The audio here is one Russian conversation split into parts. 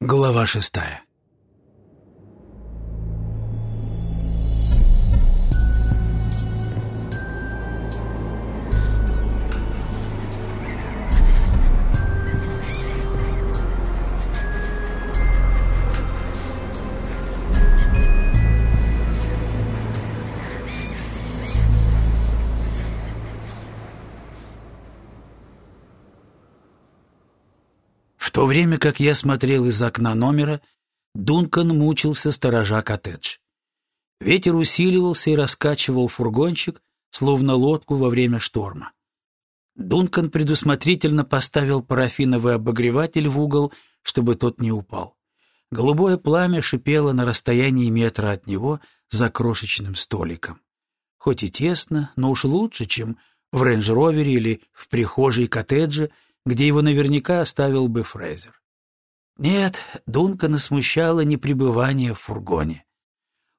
Глава шестая то время как я смотрел из окна номера, Дункан мучился, сторожа коттедж. Ветер усиливался и раскачивал фургончик, словно лодку во время шторма. Дункан предусмотрительно поставил парафиновый обогреватель в угол, чтобы тот не упал. Голубое пламя шипело на расстоянии метра от него за крошечным столиком. Хоть и тесно, но уж лучше, чем в рейндж-ровере или в прихожей коттеджа, где его наверняка оставил бы Фрейзер. Нет, Дункана смущало не пребывание в фургоне.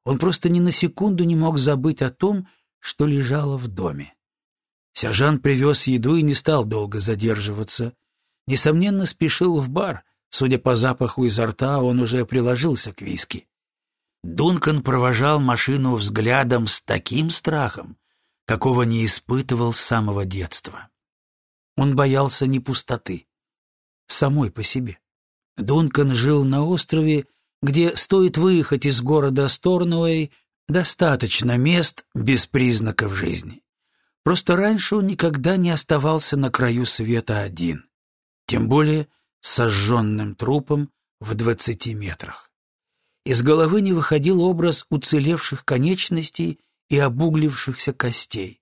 Он просто ни на секунду не мог забыть о том, что лежало в доме. Сержант привез еду и не стал долго задерживаться. Несомненно, спешил в бар. Судя по запаху изо рта, он уже приложился к виски. Дункан провожал машину взглядом с таким страхом, какого не испытывал с самого детства. Он боялся не пустоты, самой по себе. Дункан жил на острове, где стоит выехать из города Сторнуэй, достаточно мест без признаков жизни. Просто раньше он никогда не оставался на краю света один, тем более с сожженным трупом в двадцати метрах. Из головы не выходил образ уцелевших конечностей и обуглившихся костей.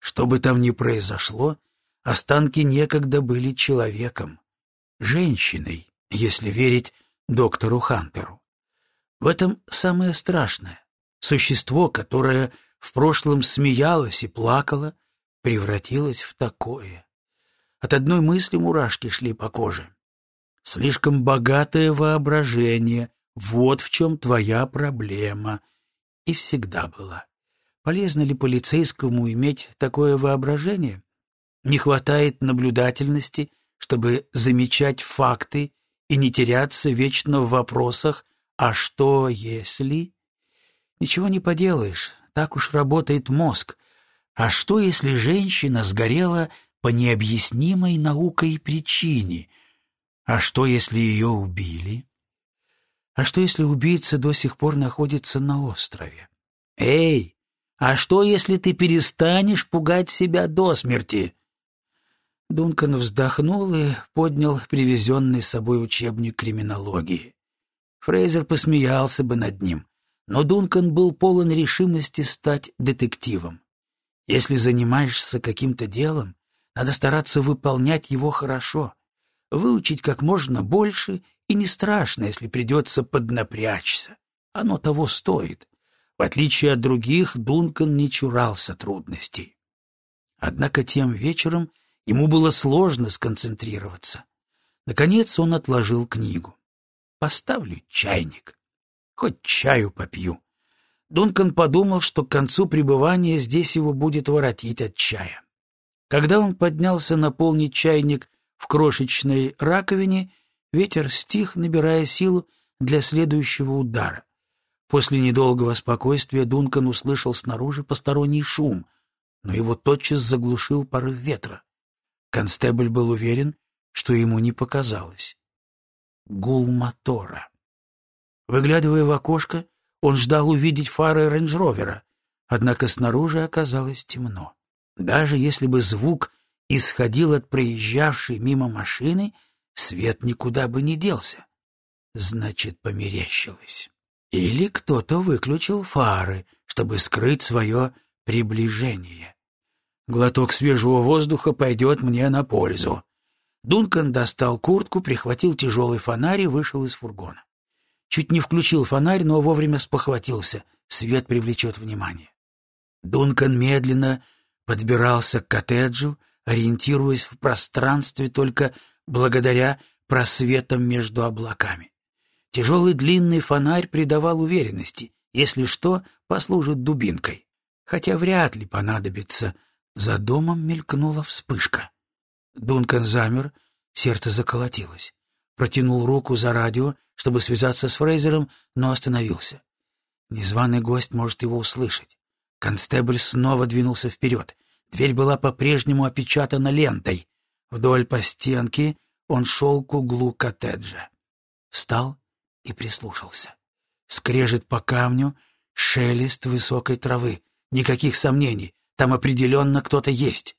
Что бы там ни произошло, Останки некогда были человеком, женщиной, если верить доктору Хантеру. В этом самое страшное. Существо, которое в прошлом смеялось и плакало, превратилось в такое. От одной мысли мурашки шли по коже. Слишком богатое воображение — вот в чем твоя проблема. И всегда была. Полезно ли полицейскому иметь такое воображение? Не хватает наблюдательности, чтобы замечать факты и не теряться вечно в вопросах «а что если?». Ничего не поделаешь, так уж работает мозг. А что, если женщина сгорела по необъяснимой наукой причине? А что, если ее убили? А что, если убийца до сих пор находится на острове? Эй, а что, если ты перестанешь пугать себя до смерти? Дункан вздохнул и поднял привезенный с собой учебник криминологии. Фрейзер посмеялся бы над ним, но Дункан был полон решимости стать детективом. Если занимаешься каким-то делом, надо стараться выполнять его хорошо, выучить как можно больше, и не страшно, если придется поднапрячься. Оно того стоит. В отличие от других, Дункан не чурался трудностей. Однако тем вечером Ему было сложно сконцентрироваться. Наконец он отложил книгу. «Поставлю чайник. Хоть чаю попью». Дункан подумал, что к концу пребывания здесь его будет воротить от чая. Когда он поднялся наполнить чайник в крошечной раковине, ветер стих, набирая силу для следующего удара. После недолгого спокойствия Дункан услышал снаружи посторонний шум, но его тотчас заглушил порыв ветра. Констебль был уверен, что ему не показалось. Гул мотора. Выглядывая в окошко, он ждал увидеть фары рейндж-ровера, однако снаружи оказалось темно. Даже если бы звук исходил от проезжавшей мимо машины, свет никуда бы не делся. Значит, померещилось. Или кто-то выключил фары, чтобы скрыть свое приближение. Глоток свежего воздуха пойдет мне на пользу. Дункан достал куртку, прихватил тяжелый фонарь и вышел из фургона. Чуть не включил фонарь, но вовремя спохватился. Свет привлечет внимание. Дункан медленно подбирался к коттеджу, ориентируясь в пространстве только благодаря просветам между облаками. Тяжелый длинный фонарь придавал уверенности, если что, послужит дубинкой. Хотя вряд ли понадобится за домом мелькнула вспышка. Дункан замер, сердце заколотилось. протянул руку за радио, чтобы связаться с Фрейзером, но остановился. Незваный гость может его услышать. Констебль снова двинулся вперед. Дверь была по-прежнему опечатана лентой. Вдоль по стенке он шел к углу коттеджа. Встал и прислушался. Скрежет по камню, шелест высокой травы. Никаких сомнений, там определенно кто-то есть.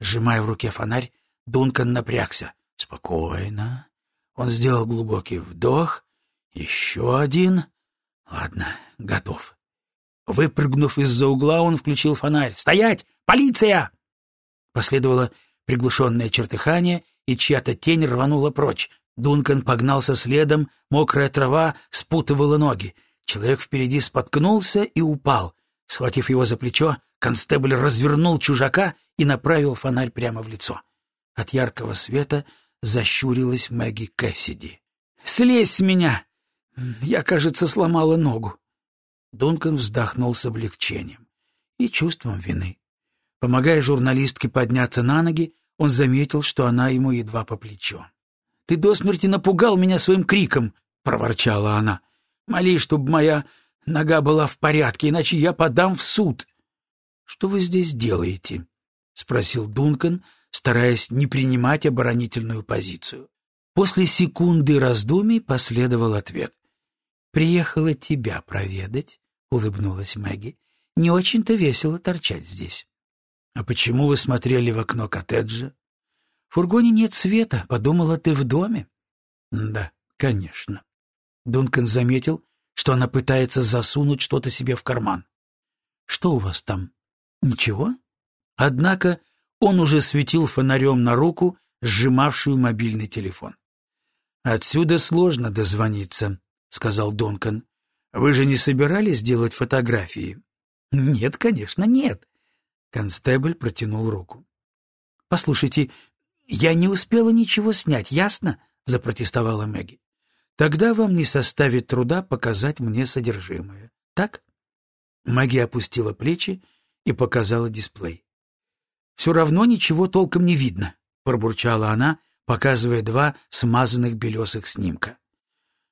Сжимая в руке фонарь, Дункан напрягся. Спокойно. Он сделал глубокий вдох. Еще один. Ладно, готов. Выпрыгнув из-за угла, он включил фонарь. «Стоять! Полиция!» Последовало приглушенное чертыхание, и чья-то тень рванула прочь. Дункан погнался следом, мокрая трава спутывала ноги. Человек впереди споткнулся и упал. Схватив его за плечо, констебль развернул чужака и направил фонарь прямо в лицо. От яркого света защурилась Мэгги Кэссиди. «Слезь с меня! Я, кажется, сломала ногу». Дункан вздохнул с облегчением и чувством вины. Помогая журналистке подняться на ноги, он заметил, что она ему едва по плечу. «Ты до смерти напугал меня своим криком!» — проворчала она. «Молись, чтобы моя нога была в порядке, иначе я подам в суд». «Что вы здесь делаете?» — спросил Дункан, стараясь не принимать оборонительную позицию. После секунды раздумий последовал ответ. «Приехала тебя проведать», — улыбнулась Мэгги. «Не очень-то весело торчать здесь». «А почему вы смотрели в окно коттеджа?» «В фургоне нет света. Подумала, ты в доме?» «Да, конечно». Дункан заметил, что она пытается засунуть что-то себе в карман. «Что у вас там? Ничего?» Однако он уже светил фонарем на руку, сжимавшую мобильный телефон. «Отсюда сложно дозвониться», — сказал Дункан. «Вы же не собирались делать фотографии?» «Нет, конечно, нет». Констебль протянул руку. «Послушайте, я не успела ничего снять, ясно?» — запротестовала Мэгги. «Тогда вам не составит труда показать мне содержимое. Так?» Мэгги опустила плечи и показала дисплей. «Все равно ничего толком не видно», — пробурчала она, показывая два смазанных белесых снимка.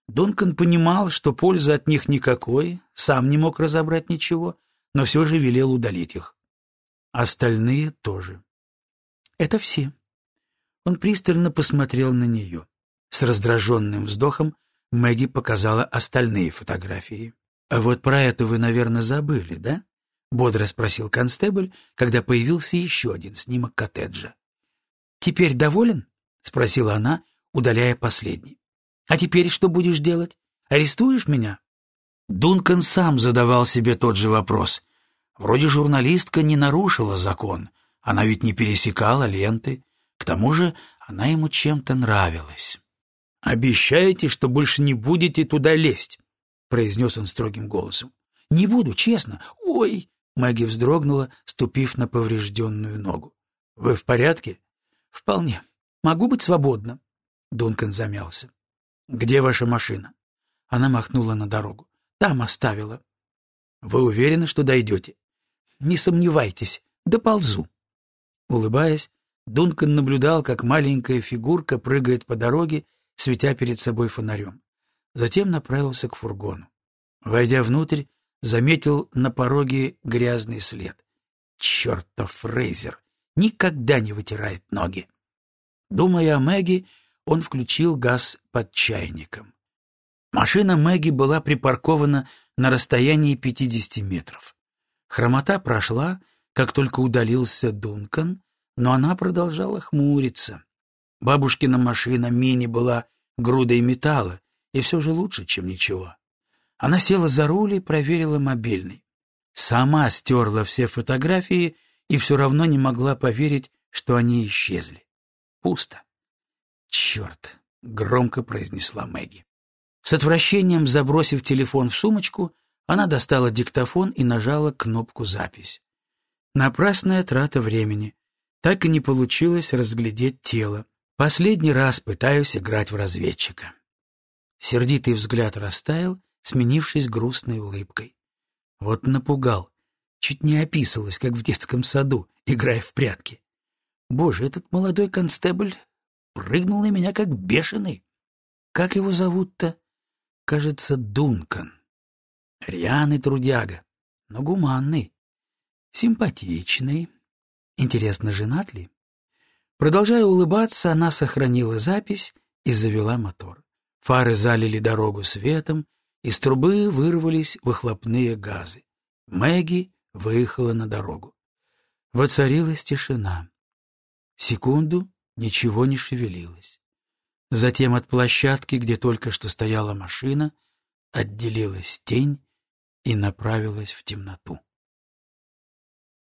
Дункан понимал, что пользы от них никакой, сам не мог разобрать ничего, но все же велел удалить их. Остальные тоже. Это все. Он пристально посмотрел на нее. С раздраженным вздохом Мэгги показала остальные фотографии. «А вот про эту вы, наверное, забыли, да?» — бодро спросил констебль, когда появился еще один снимок коттеджа. «Теперь доволен?» — спросила она, удаляя последний. «А теперь что будешь делать? Арестуешь меня?» Дункан сам задавал себе тот же вопрос. Вроде журналистка не нарушила закон, она ведь не пересекала ленты. К тому же она ему чем-то нравилась. «Обещаете, что больше не будете туда лезть?» — произнес он строгим голосом. «Не буду, честно. Ой!» — Мэгги вздрогнула, ступив на поврежденную ногу. «Вы в порядке?» «Вполне. Могу быть свободна. Дункан замялся. «Где ваша машина?» Она махнула на дорогу. «Там оставила». «Вы уверены, что дойдете?» «Не сомневайтесь. Доползу». Улыбаясь, Дункан наблюдал, как маленькая фигурка прыгает по дороге, светя перед собой фонарем. Затем направился к фургону. Войдя внутрь, заметил на пороге грязный след. Чертов Фрейзер! Никогда не вытирает ноги. Думая о Мэгги, он включил газ под чайником. Машина Мэгги была припаркована на расстоянии 50 метров. Хромота прошла, как только удалился Дункан, но она продолжала хмуриться. Бабушкина машина мини была грудой металла, и все же лучше, чем ничего. Она села за руль и проверила мобильный. Сама стерла все фотографии и все равно не могла поверить, что они исчезли. Пусто. «Черт!» — громко произнесла Мэгги. С отвращением забросив телефон в сумочку, она достала диктофон и нажала кнопку «Запись». Напрасная трата времени. Так и не получилось разглядеть тело. Последний раз пытаюсь играть в разведчика. Сердитый взгляд растаял, сменившись грустной улыбкой. Вот напугал. Чуть не описалась, как в детском саду, играя в прятки. Боже, этот молодой констебль прыгнул на меня как бешеный. Как его зовут-то? Кажется, Дункан. Рьяный трудяга, но гуманный, симпатичный. Интересно, женат ли? Продолжая улыбаться, она сохранила запись и завела мотор. Фары залили дорогу светом, из трубы вырвались выхлопные газы. Мэгги выехала на дорогу. Воцарилась тишина. Секунду ничего не шевелилось. Затем от площадки, где только что стояла машина, отделилась тень и направилась в темноту.